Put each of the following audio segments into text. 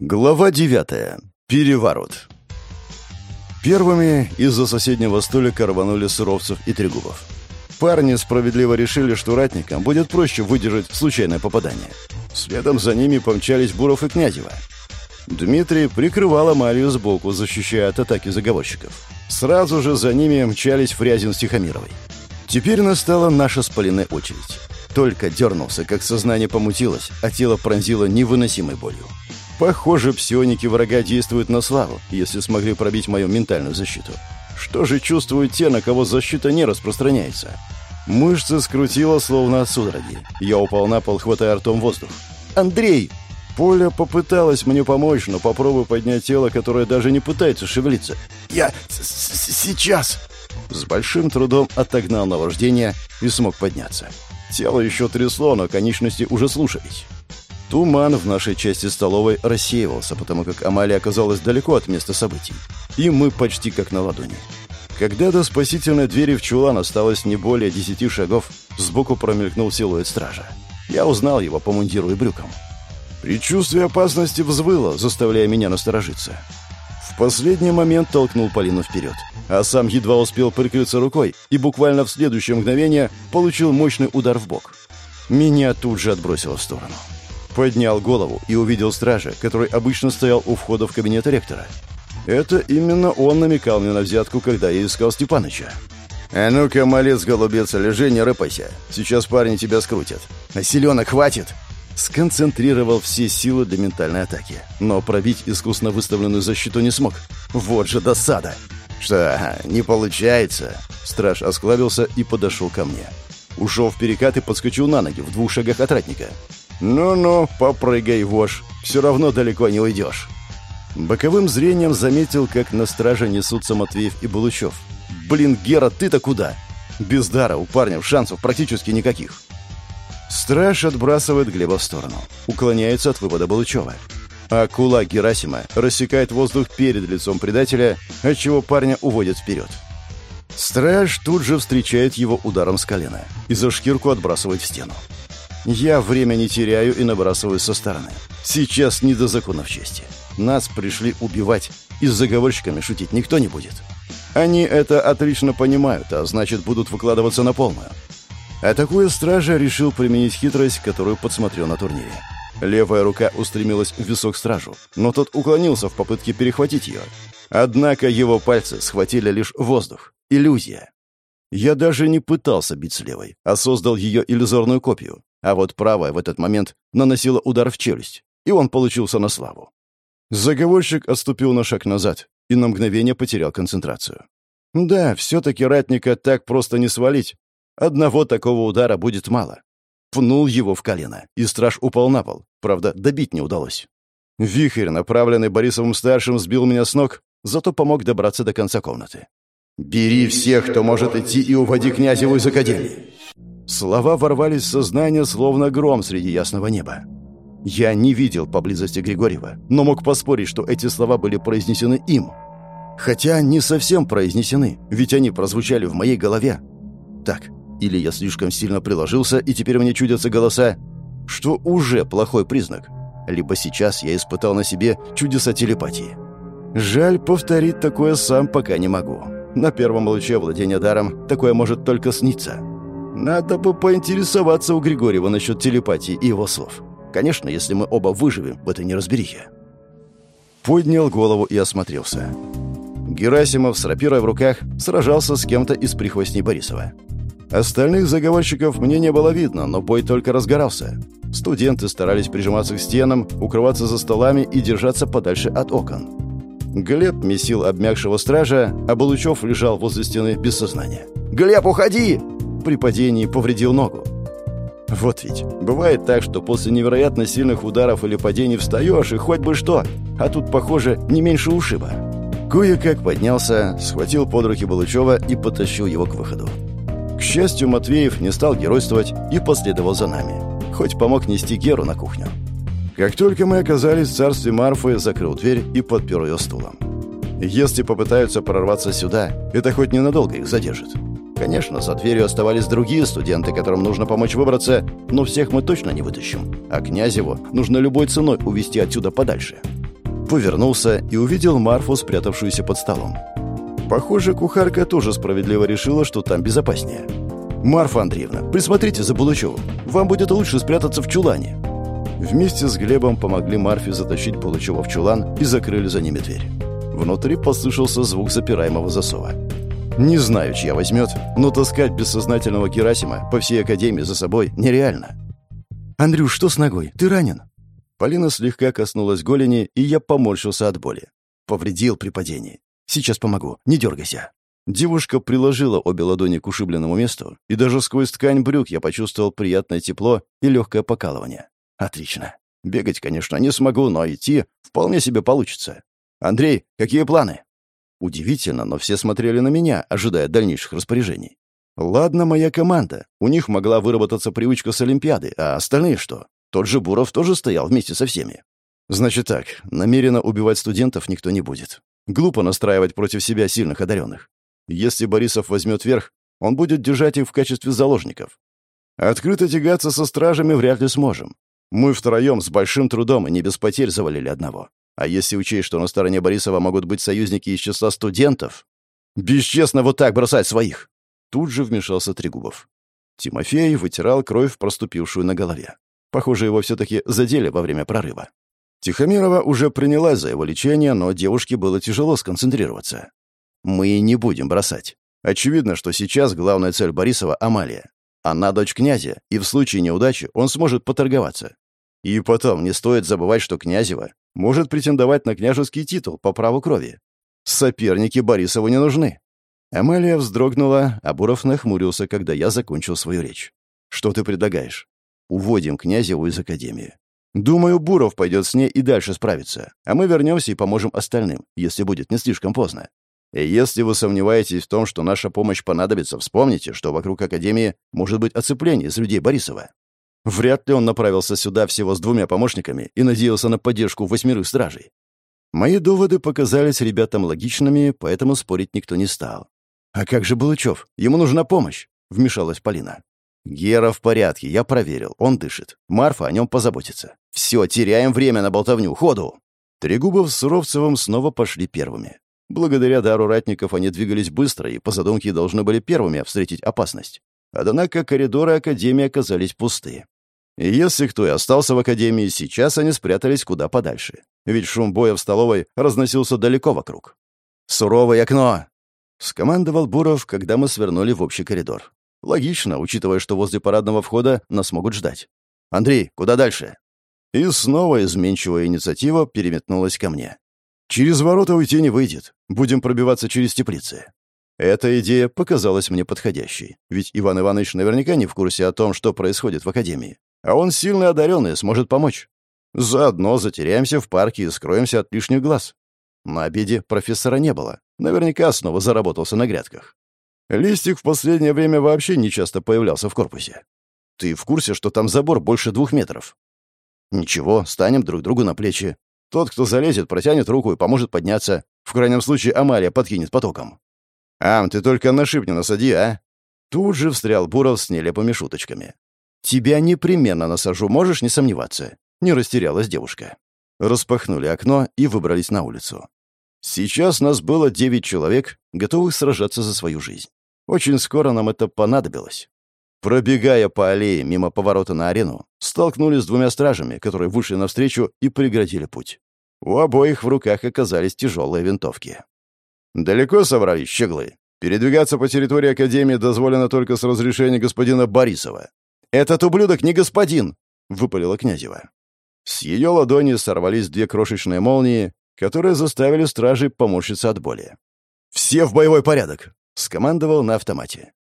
Глава девятая. Переворот. Первыми из-за соседнего столика рванули Суровцев и Трегубов. Парни справедливо решили, что ратникам будет проще выдержать случайное попадание. Следом за ними помчались Буров и Князева. Дмитрий прикрывал Амалию сбоку, защищая от атаки заговорщиков. Сразу же за ними мчались Фрязин с Тихомировой. Теперь настала наша с Полиной очередь. Только дернулся, как сознание помутилось, а тело пронзило невыносимой болью. Похоже, псионики врага действуют на славу, если смогли пробить мою ментальную защиту. Что же чувствуют те, на кого защита не распространяется? Мышцы скрутило, словно от судороги. Я упал на пол, хватая ртом воздух. «Андрей!» Поля попыталась мне помочь, но попробую поднять тело, которое даже не пытается шевелиться. «Я сейчас!» С большим трудом отогнал наваждение и смог подняться. Тело еще трясло, но конечности уже слушались. Туман в нашей части столовой рассеивался, потому как Амалия оказалась далеко от места событий. И мы почти как на ладони. Когда до спасительной двери в чулан осталось не более десяти шагов, сбоку промелькнул силуэт стража. Я узнал его по мундиру и брюкам. Предчувствие опасности взвыло, заставляя меня насторожиться. В последний момент толкнул Полину вперед, а сам едва успел прикрыться рукой и буквально в следующее мгновение получил мощный удар в бок. Меня тут же отбросило в сторону. Поднял голову и увидел стража, который обычно стоял у входа в кабинет ректора. Это именно он намекал мне на взятку, когда я искал Степаныча. «А ну-ка, малец, голубец, лежи, не рыпайся. Сейчас парни тебя скрутят. А селенок хватит!» Сконцентрировал все силы для ментальной атаки. Но пробить искусно выставленную защиту не смог. Вот же досада! «Что, не получается?» Страж осклабился и подошел ко мне. Ушел в перекат и подскочил на ноги в двух шагах от ратника. «Ну-ну, попрыгай, вошь, все равно далеко не уйдешь». Боковым зрением заметил, как на страже несутся Матвеев и Булычев. «Блин, Гера, ты-то куда?» Без дара у парня шансов практически никаких. Страж отбрасывает Глеба в сторону. Уклоняется от выпада Булычева. А кулак Герасима рассекает воздух перед лицом предателя, отчего парня уводит вперед. Страж тут же встречает его ударом с колена и за шкирку отбрасывает в стену. Я время не теряю и набрасываюсь со стороны. Сейчас не до законов чести. Нас пришли убивать, и с заговорщиками шутить никто не будет. Они это отлично понимают, а значит, будут выкладываться на полную. Атакуя стража, решил применить хитрость, которую подсмотрел на турнире. Левая рука устремилась в висок стражу, но тот уклонился в попытке перехватить ее. Однако его пальцы схватили лишь воздух. Иллюзия. Я даже не пытался бить с левой, а создал ее иллюзорную копию. А вот правая в этот момент наносила удар в челюсть, и он получился на славу. Заговорщик отступил на шаг назад и на мгновение потерял концентрацию. Да, все-таки ратника так просто не свалить. Одного такого удара будет мало. Пнул его в колено, и страж упал на пол. Правда, добить не удалось. Вихрь, направленный Борисовым-старшим, сбил меня с ног, зато помог добраться до конца комнаты. «Бери всех, кто может идти, и уводи Князеву из Академии!» Слова ворвались в сознание, словно гром среди ясного неба. Я не видел поблизости Григорьева, но мог поспорить, что эти слова были произнесены им. Хотя не совсем произнесены, ведь они прозвучали в моей голове. Так, или я слишком сильно приложился, и теперь мне чудятся голоса, что уже плохой признак. Либо сейчас я испытал на себе чудеса телепатии. Жаль, повторить такое сам пока не могу. На первом луче владения даром такое может только сниться. Надо бы поинтересоваться у Григорьева насчет телепатии и его слов. Конечно, если мы оба выживем в этой неразберихе. Поднял голову и осмотрелся. Герасимов с рапирой в руках сражался с кем-то из прихвостней Борисова. Остальных заговорщиков мне не было видно, но бой только разгорался. Студенты старались прижиматься к стенам, укрываться за столами и держаться подальше от окон. Глеб месил обмякшего стража, а Балучев лежал возле стены без сознания. «Глеб, уходи!» При падении повредил ногу. Вот ведь, бывает так, что после невероятно сильных ударов или падений встаешь, и хоть бы что, а тут, похоже, не меньше ушиба. Кое-как поднялся, схватил под руки Балычева и потащил его к выходу. К счастью, Матвеев не стал геройствовать и последовал за нами, хоть помог нести Геру на кухню. Как только мы оказались в царстве Марфы, закрыл дверь и подпер ее стулом. Если попытаются прорваться сюда, это хоть ненадолго их задержит. Конечно, за дверью оставались другие студенты, которым нужно помочь выбраться, но всех мы точно не вытащим. А Князеву нужно любой ценой увести отсюда подальше. Повернулся и увидел Марфу, спрятавшуюся под столом. Похоже, кухарка тоже справедливо решила, что там безопаснее. «Марфа Андреевна, присмотрите за Булычевым. Вам будет лучше спрятаться в чулане». Вместе с Глебом помогли Марфе затащить Булычева в чулан и закрыли за ними дверь. Внутри послышался звук запираемого засова. Не знаю, чья возьмет, но таскать бессознательного Герасима по всей академии за собой нереально. «Андрюш, что с ногой? Ты ранен?» Полина слегка коснулась голени, и я поморщился от боли. Повредил при падении. «Сейчас помогу, не дергайся». Девушка приложила обе ладони к ушибленному месту, и даже сквозь ткань брюк я почувствовал приятное тепло и легкое покалывание. Отлично. Бегать, конечно, не смогу, но идти вполне себе получится. «Андрей, какие планы?» Удивительно, но все смотрели на меня, ожидая дальнейших распоряжений. Ладно, моя команда. У них могла выработаться привычка с Олимпиады, а остальные что? Тот же Буров тоже стоял вместе со всеми. Значит так, намеренно убивать студентов никто не будет. Глупо настраивать против себя сильных одаренных. Если Борисов возьмет верх, он будет держать их в качестве заложников. Открыто тягаться со стражами вряд ли сможем. Мы втроем с большим трудом и не без потерь завалили одного. А если учесть, что на стороне Борисова могут быть союзники из числа студентов... Бесчестно вот так бросать своих! Тут же вмешался Трегубов. Тимофей вытирал кровь, проступившую на голове. Похоже, его все-таки задели во время прорыва. Тихомирова уже принялась за его лечение, но девушке было тяжело сконцентрироваться. «Мы не будем бросать. Очевидно, что сейчас главная цель Борисова — Амалия. Она дочь князя, и в случае неудачи он сможет поторговаться. И потом, не стоит забывать, что Князева может претендовать на княжеский титул по праву крови. Соперники Борисову не нужны. Амалия вздрогнула, а Буров нахмурился, когда я закончил свою речь. «Что ты предлагаешь?» «Уводим Князеву из Академии. Думаю, Буров пойдет с ней и дальше справится, а мы вернемся и поможем остальным, если будет не слишком поздно. И если вы сомневаетесь в том, что наша помощь понадобится, вспомните, что вокруг Академии может быть оцепление из людей Борисова. Вряд ли он направился сюда всего с двумя помощниками и надеялся на поддержку восьмерых стражей. Мои доводы показались ребятам логичными, поэтому спорить никто не стал. «А как же Балычев? Ему нужна помощь!» — вмешалась Полина. «Гера в порядке, я проверил, он дышит. Марфа о нем позаботится. Все, теряем время на болтовню, ходу!» Трегубов с Суровцевым снова пошли первыми. Благодаря дару ратников они двигались быстро и, по задумке, должны были первыми встретить опасность. Однако коридоры Академии оказались пусты. И если кто и остался в академии, сейчас они спрятались куда подальше. Ведь шум боя в столовой разносился далеко вокруг. «Суровое окно!» — скомандовал Буров, когда мы свернули в общий коридор. Логично, учитывая, что возле парадного входа нас могут ждать. «Андрей, куда дальше?» И снова изменчивая инициатива переметнулась ко мне. «Через ворота уйти не выйдет. Будем пробиваться через теплицы». Эта идея показалась мне подходящей, ведь Иван Иванович наверняка не в курсе о том, что происходит в Академии. А он сильно одаренный, сможет помочь. Заодно затеряемся в парке и скроемся от лишних глаз. На обеде профессора не было. Наверняка снова заработался на грядках. Листик в последнее время вообще не часто появлялся в корпусе. Ты в курсе, что там забор больше двух метров? Ничего, станем друг другу на плечи. Тот, кто залезет, протянет руку и поможет подняться. В крайнем случае Амалия подкинет потоком. «Ам, ты только на шип не насади, а?» Тут же встрял Буров с нелепыми шуточками. «Тебя непременно насажу, можешь не сомневаться», — не растерялась девушка. Распахнули окно и выбрались на улицу. Сейчас нас было девять человек, готовых сражаться за свою жизнь. Очень скоро нам это понадобилось. Пробегая по аллее мимо поворота на арену, столкнулись с двумя стражами, которые вышли навстречу и преградили путь. У обоих в руках оказались тяжелые винтовки. «Далеко собрались, щеглы? Передвигаться по территории Академии дозволено только с разрешения господина Борисова. «Этот ублюдок не господин!» — выпалила Князева. С ее ладони сорвались две крошечные молнии, которые заставили стражей поморщиться от боли. «Все в боевой порядок!» — скомандовал на автомате.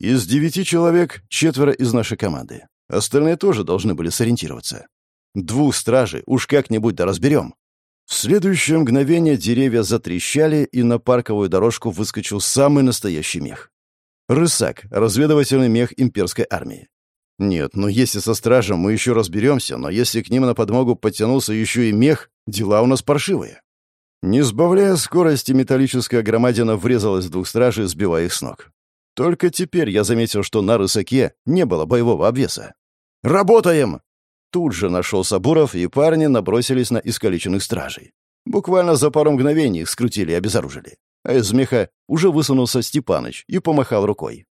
Из девяти человек четверо из нашей команды. Остальные тоже должны были сориентироваться. Двух стражей уж как-нибудь да разберем. В следующее мгновение деревья затрещали, и на парковую дорожку выскочил самый настоящий мех. Рысак, разведывательный мех имперской армии. Нет, ну если со стражем мы еще разберемся, но если к ним на подмогу подтянулся еще и мех, дела у нас паршивые. Не сбавляя скорости, металлическая громадина врезалась в двух стражей, сбивая их с ног. Только теперь я заметил, что на рысаке не было боевого обвеса. «Работаем!» Тут же нашел Сабуров, и парни набросились на искалеченных стражей. Буквально за пару мгновений их скрутили и обезоружили. А из меха уже высунулся Степаныч и помахал рукой.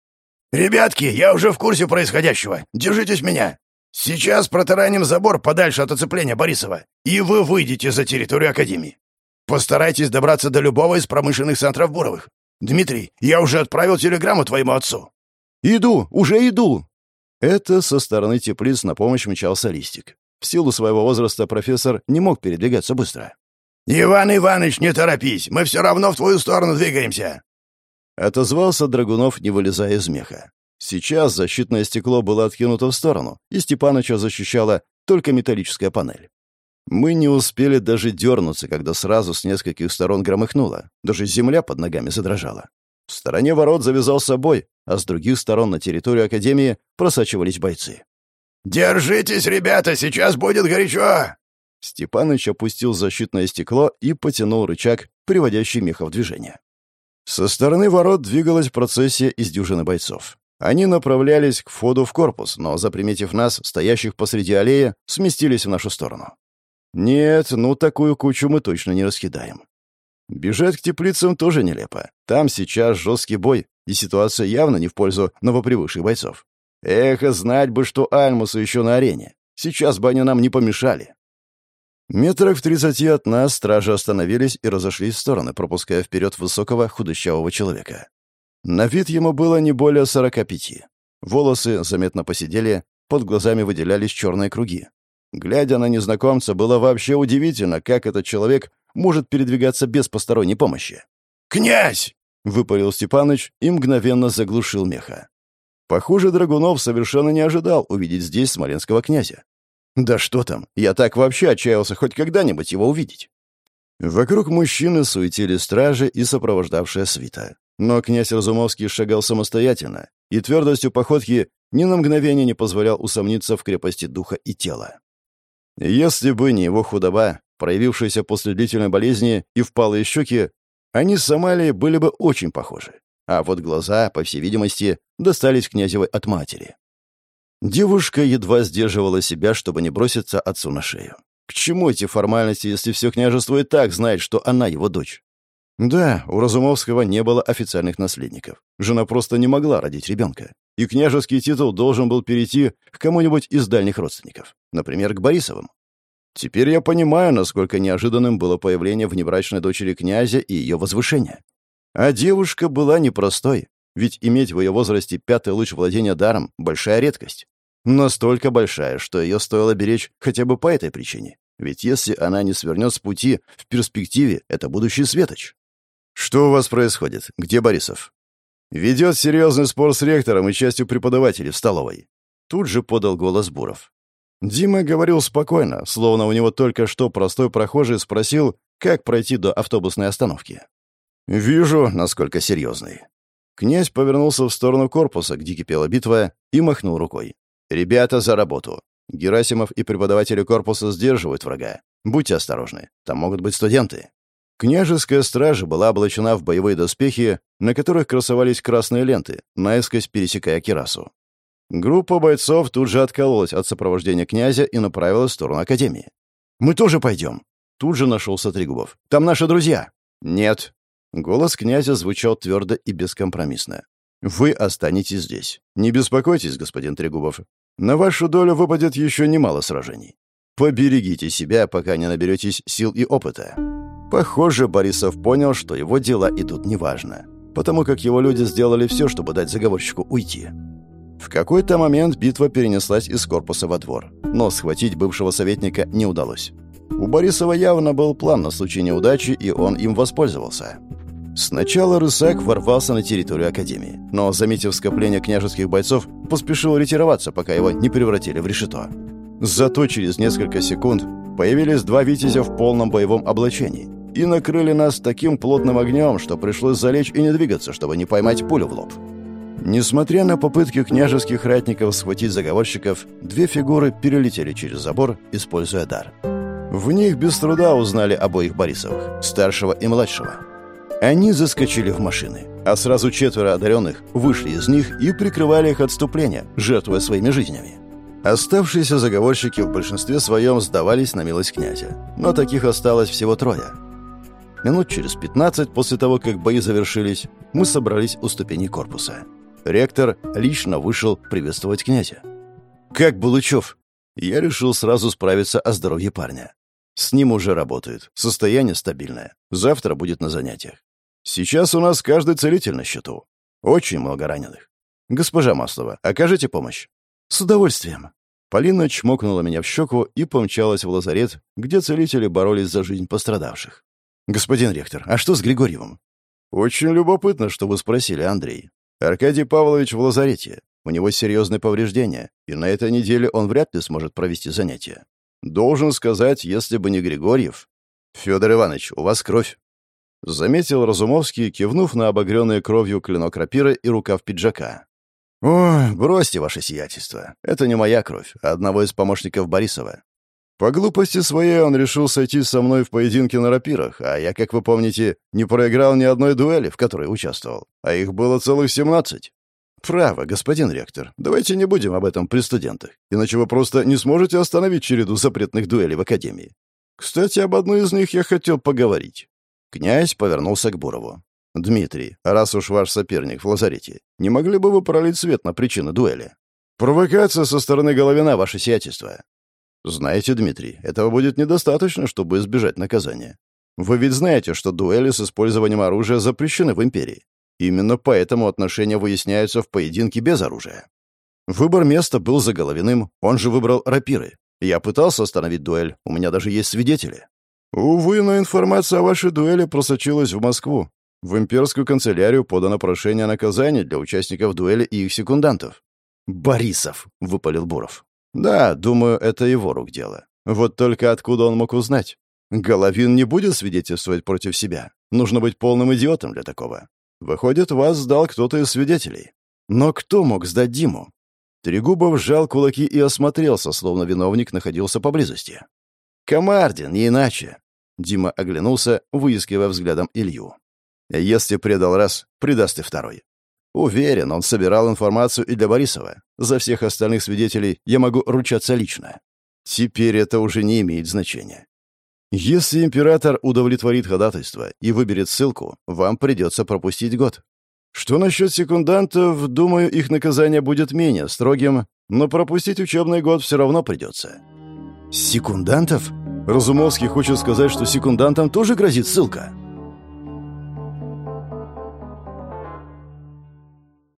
«Ребятки, я уже в курсе происходящего. Держитесь меня. Сейчас протараним забор подальше от оцепления Борисова, и вы выйдете за территорию Академии. Постарайтесь добраться до любого из промышленных центров Буровых. Дмитрий, я уже отправил телеграмму твоему отцу». «Иду, уже иду!» Это со стороны теплиц на помощь мчался Листик. В силу своего возраста профессор не мог передвигаться быстро. «Иван Иванович, не торопись, мы все равно в твою сторону двигаемся!» Отозвался Драгунов, не вылезая из меха. Сейчас защитное стекло было откинуто в сторону, и Степаныча защищала только металлическая панель. Мы не успели даже дернуться, когда сразу с нескольких сторон громыхнуло. Даже земля под ногами задрожала. В стороне ворот завязался бой, а с других сторон на территорию Академии просачивались бойцы. «Держитесь, ребята, сейчас будет горячо!» Степаныч опустил защитное стекло и потянул рычаг, приводящий меха в движение. Со стороны ворот двигалась процессия из дюжины бойцов. Они направлялись к входу в корпус, но, заприметив нас, стоящих посреди аллеи, сместились в нашу сторону. Нет, ну такую кучу мы точно не раскидаем. Бежать к теплицам тоже нелепо. Там сейчас жесткий бой, и ситуация явно не в пользу новопривыкших бойцов. Эх, знать бы, что Альмусы еще на арене. Сейчас бы они нам не помешали. Метрах в тридцати от нас стражи остановились и разошлись в стороны, пропуская вперед высокого худощавого человека. На вид ему было не более сорока пяти. Волосы заметно посидели, под глазами выделялись черные круги. Глядя на незнакомца, было вообще удивительно, как этот человек может передвигаться без посторонней помощи. «Князь!» — выпалил Степаныч и мгновенно заглушил меха. Похоже, Драгунов совершенно не ожидал увидеть здесь смоленского князя. Да что там, я так вообще отчаялся хоть когда-нибудь его увидеть. Вокруг мужчины суетили стражи и сопровождавшая свита. Но князь Разумовский шагал самостоятельно, и твердостью походки ни на мгновение не позволял усомниться в крепости духа и тела. Если бы не его худоба, проявившаяся после длительной болезни и впалые щеки, они с Амалией были бы очень похожи. А вот глаза, по всей видимости, достались князевой от матери. Девушка едва сдерживала себя, чтобы не броситься отцу на шею. К чему эти формальности, если все княжество и так знает, что она его дочь? Да, у Разумовского не было официальных наследников. Жена просто не могла родить ребенка. И княжеский титул должен был перейти к кому-нибудь из дальних родственников. Например, к Борисовым. Теперь я понимаю, насколько неожиданным было появление внебрачной дочери князя и ее возвышение. А девушка была непростой, ведь иметь в ее возрасте пятый луч владения даром — большая редкость. Настолько большая, что ее стоило беречь хотя бы по этой причине. Ведь если она не свернет с пути, в перспективе это будущий светоч. «Что у вас происходит? Где Борисов?» «Ведет серьезный спор с ректором и частью преподавателей в столовой». Тут же подал голос Буров. Дима говорил спокойно, словно у него только что простой прохожий спросил, как пройти до автобусной остановки. «Вижу, насколько серьезный». Князь повернулся в сторону корпуса, где кипела битва, и махнул рукой. «Ребята, за работу. Герасимов и преподаватели корпуса сдерживают врага. Будьте осторожны, там могут быть студенты». Княжеская стража была облачена в боевые доспехи, на которых красовались красные ленты, наискось пересекая кирасу. Группа бойцов тут же откололась от сопровождения князя и направилась в сторону Академии. «Мы тоже пойдем!» Тут же нашелся Трегубов. «Там наши друзья!» «Нет!» Голос князя звучал твердо и бескомпромиссно. «Вы останетесь здесь. Не беспокойтесь, господин Трегубов. На вашу долю выпадет еще немало сражений. Поберегите себя, пока не наберетесь сил и опыта». Похоже, Борисов понял, что его дела идут неважно, потому как его люди сделали все, чтобы дать заговорщику уйти. В какой-то момент битва перенеслась из корпуса во двор, но схватить бывшего советника не удалось. У Борисова явно был план на случай неудачи, и он им воспользовался. Сначала Рысак ворвался на территорию Академии, но, заметив скопление княжеских бойцов, поспешил ретироваться, пока его не превратили в решето. Зато через несколько секунд появились два «Витязя» в полном боевом облачении и накрыли нас таким плотным огнем, что пришлось залечь и не двигаться, чтобы не поймать пулю в лоб. Несмотря на попытки княжеских ратников схватить заговорщиков, две фигуры перелетели через забор, используя дар. В них без труда узнали обоих Борисовых, старшего и младшего. Они заскочили в машины, а сразу четверо одаренных вышли из них и прикрывали их отступление, жертвуя своими жизнями. Оставшиеся заговорщики в большинстве своем сдавались на милость князя, но таких осталось всего трое. Минут через пятнадцать после того, как бои завершились, мы собрались у ступеней корпуса. Ректор лично вышел приветствовать князя. «Как Булычев?» Я решил сразу справиться о здоровье парня. С ним уже работает, состояние стабильное. Завтра будет на занятиях. Сейчас у нас каждый целитель на счету. Очень много раненых. Госпожа Маслова, окажите помощь? С удовольствием. Полина чмокнула меня в щеку и помчалась в лазарет, где целители боролись за жизнь пострадавших. «Господин ректор, а что с Григорьевым?» «Очень любопытно, что вы спросили, Андрей. Аркадий Павлович в лазарете. У него серьезные повреждения, и на этой неделе он вряд ли сможет провести занятия. Должен сказать, если бы не Григорьев... Федор Иванович, у вас кровь. Заметил Разумовский, кивнув на обогренные кровью клинок рапиры и рукав пиджака. «О, бросьте ваше сиятельство. Это не моя кровь, а одного из помощников Борисова. По глупости своей он решил сойти со мной в поединке на рапирах, а я, как вы помните, не проиграл ни одной дуэли, в которой участвовал, а их было целых семнадцать. Право, господин ректор, давайте не будем об этом при студентах, иначе вы просто не сможете остановить череду запретных дуэлей в Академии. Кстати, об одной из них я хотел поговорить. Князь повернулся к Бурову. «Дмитрий, раз уж ваш соперник в лазарете, не могли бы вы пролить свет на причины дуэли?» «Провокация со стороны Головина, ваше сиятельство». «Знаете, Дмитрий, этого будет недостаточно, чтобы избежать наказания. Вы ведь знаете, что дуэли с использованием оружия запрещены в Империи. Именно поэтому отношения выясняются в поединке без оружия. Выбор места был за Головиным, он же выбрал рапиры. Я пытался остановить дуэль, у меня даже есть свидетели. Увы, но информация о вашей дуэли просочилась в Москву. В имперскую канцелярию подано прошение о наказании для участников дуэли и их секундантов. «Борисов», — выпалил Буров. «Да, думаю, это его рук дело. Вот только откуда он мог узнать? Головин не будет свидетельствовать против себя. Нужно быть полным идиотом для такого. Выходит, вас сдал кто-то из свидетелей. Но кто мог сдать Диму? Трегубов сжал кулаки и осмотрелся, словно виновник находился поблизости. «Комардин, не иначе!» Дима оглянулся, выискивая взглядом Илью. «Если предал раз, предаст и второй. Уверен, он собирал информацию и для Борисова. За всех остальных свидетелей я могу ручаться лично. Теперь это уже не имеет значения. Если император удовлетворит ходатайство и выберет ссылку, вам придется пропустить год. Что насчет секундантов, думаю, их наказание будет менее строгим, но пропустить учебный год все равно придется. Секундантов? Разумовский хочет сказать, что секундантам тоже грозит ссылка.